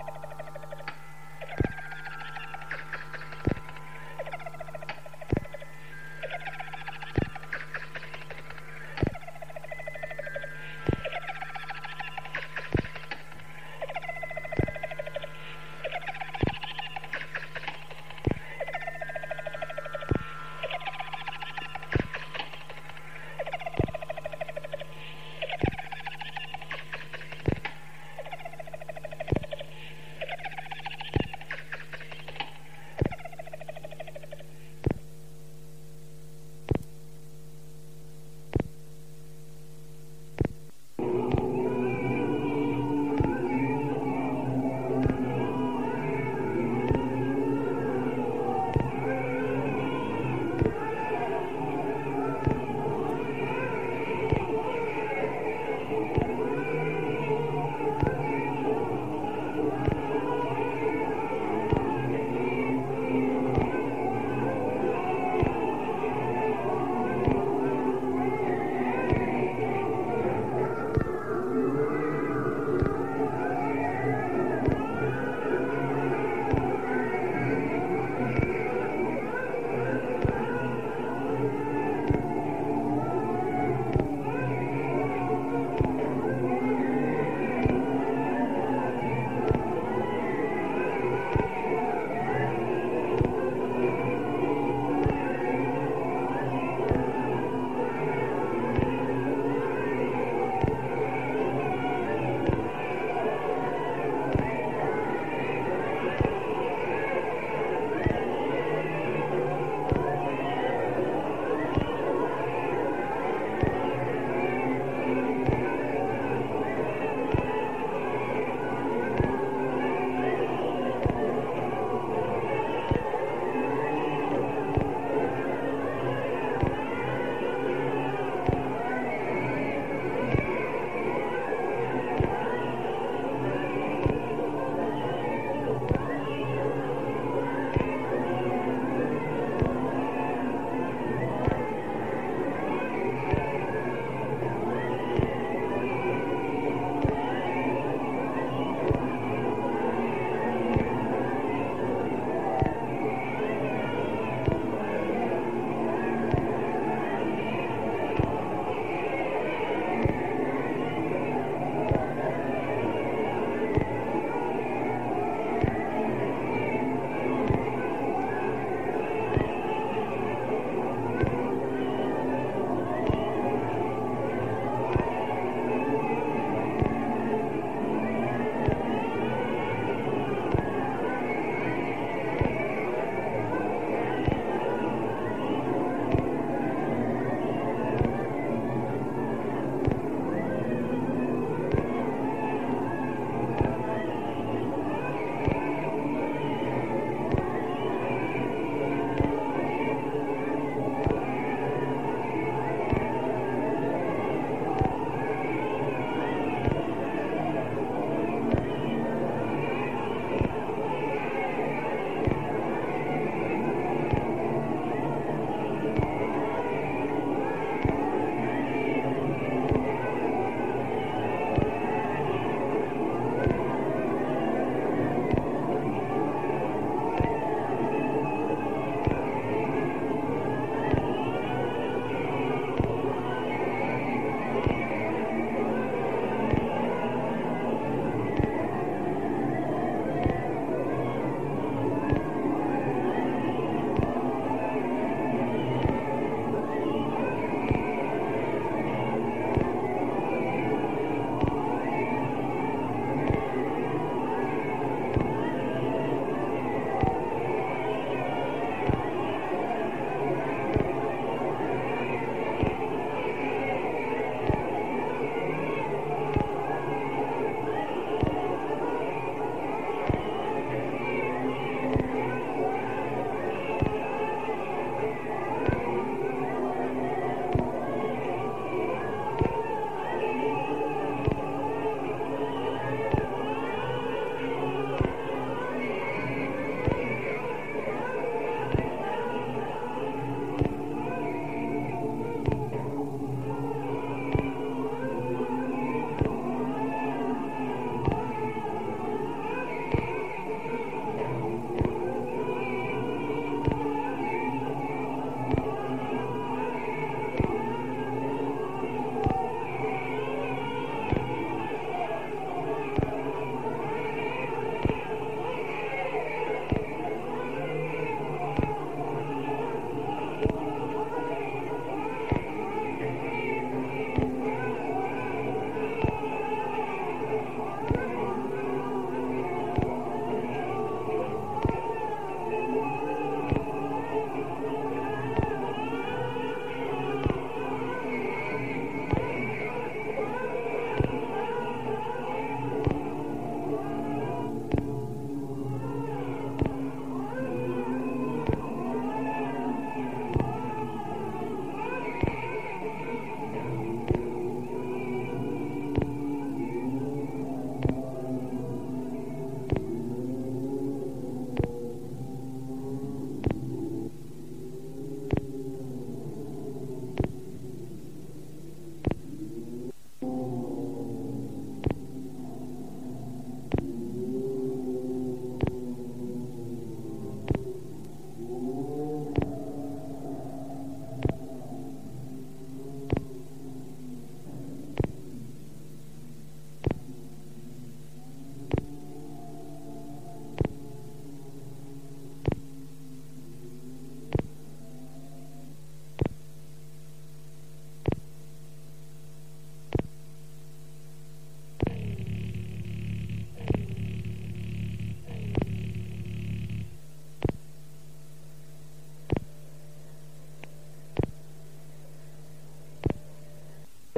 you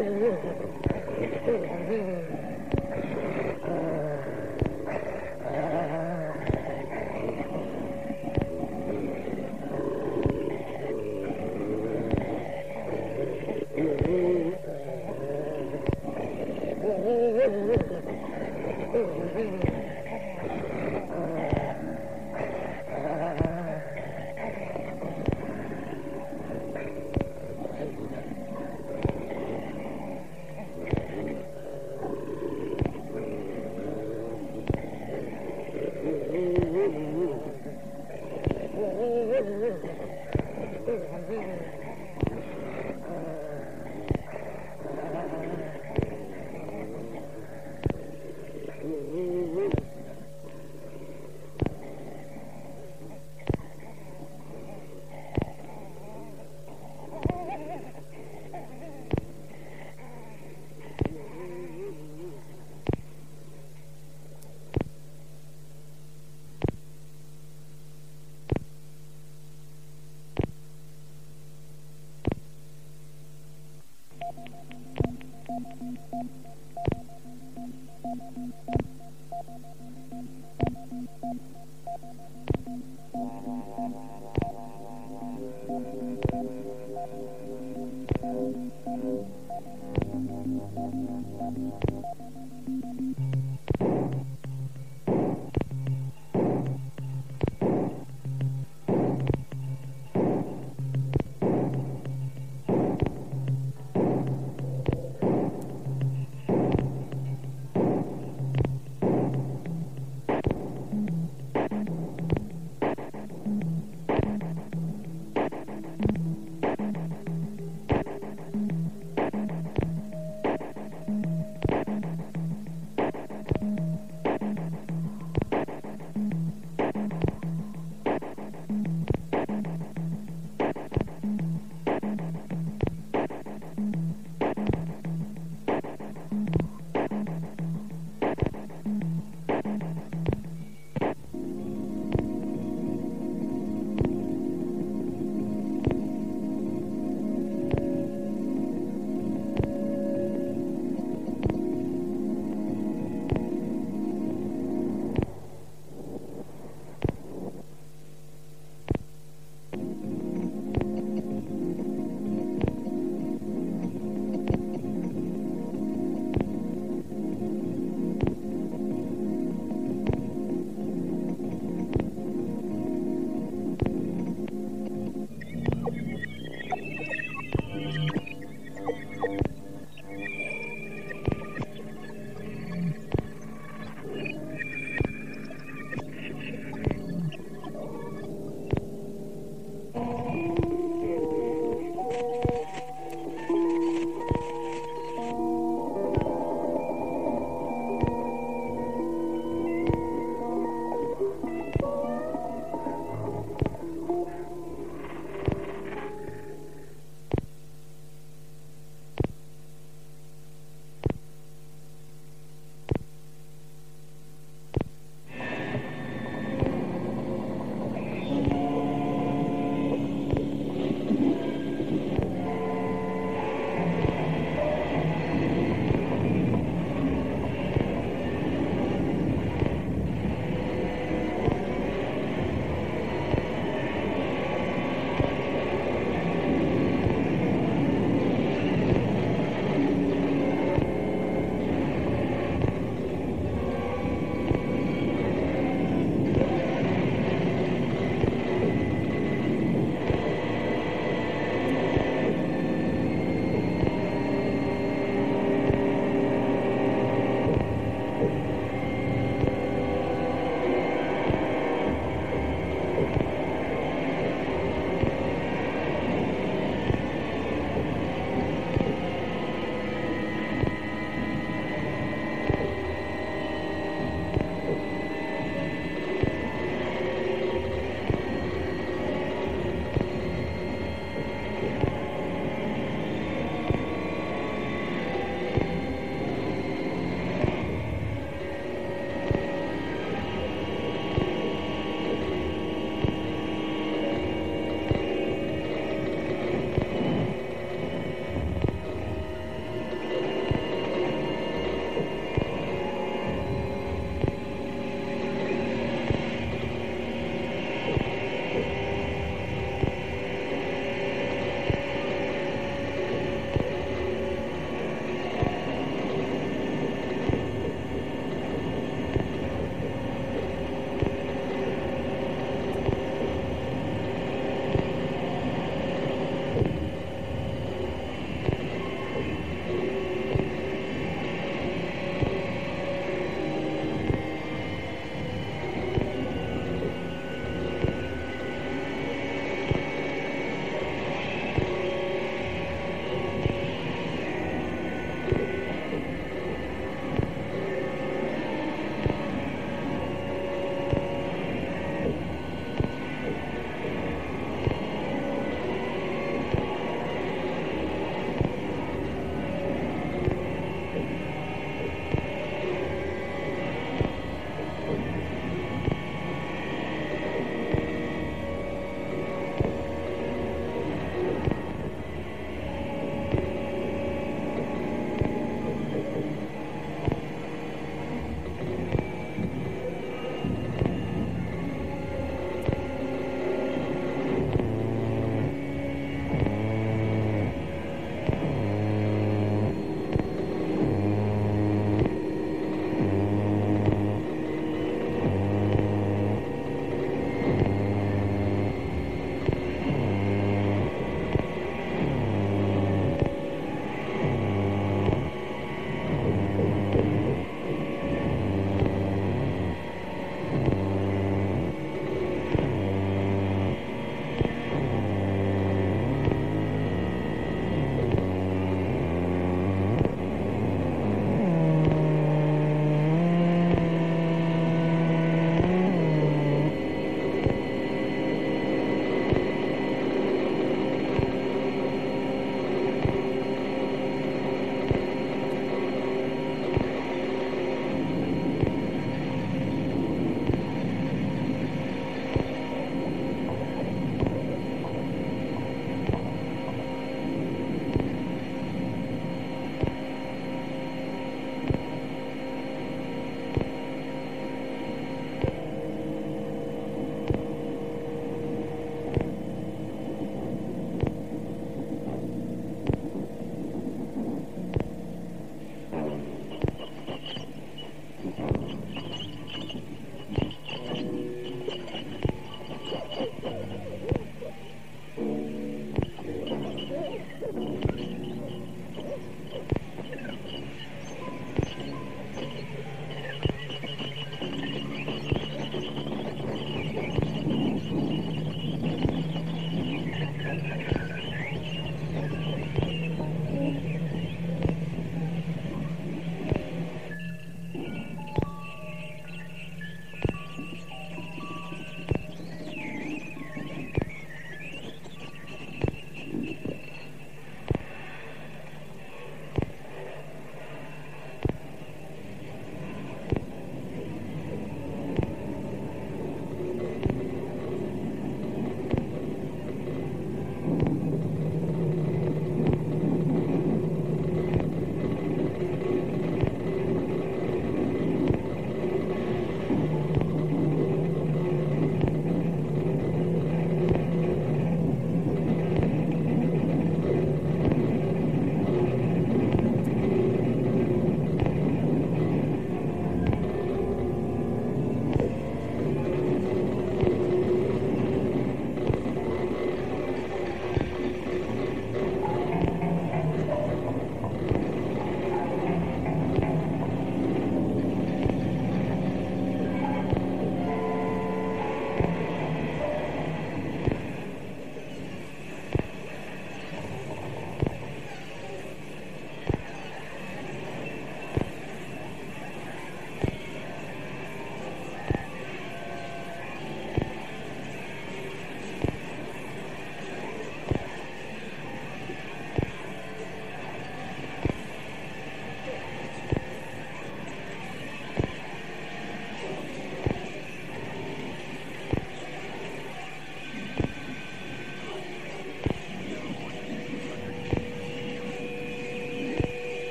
Oh, my God.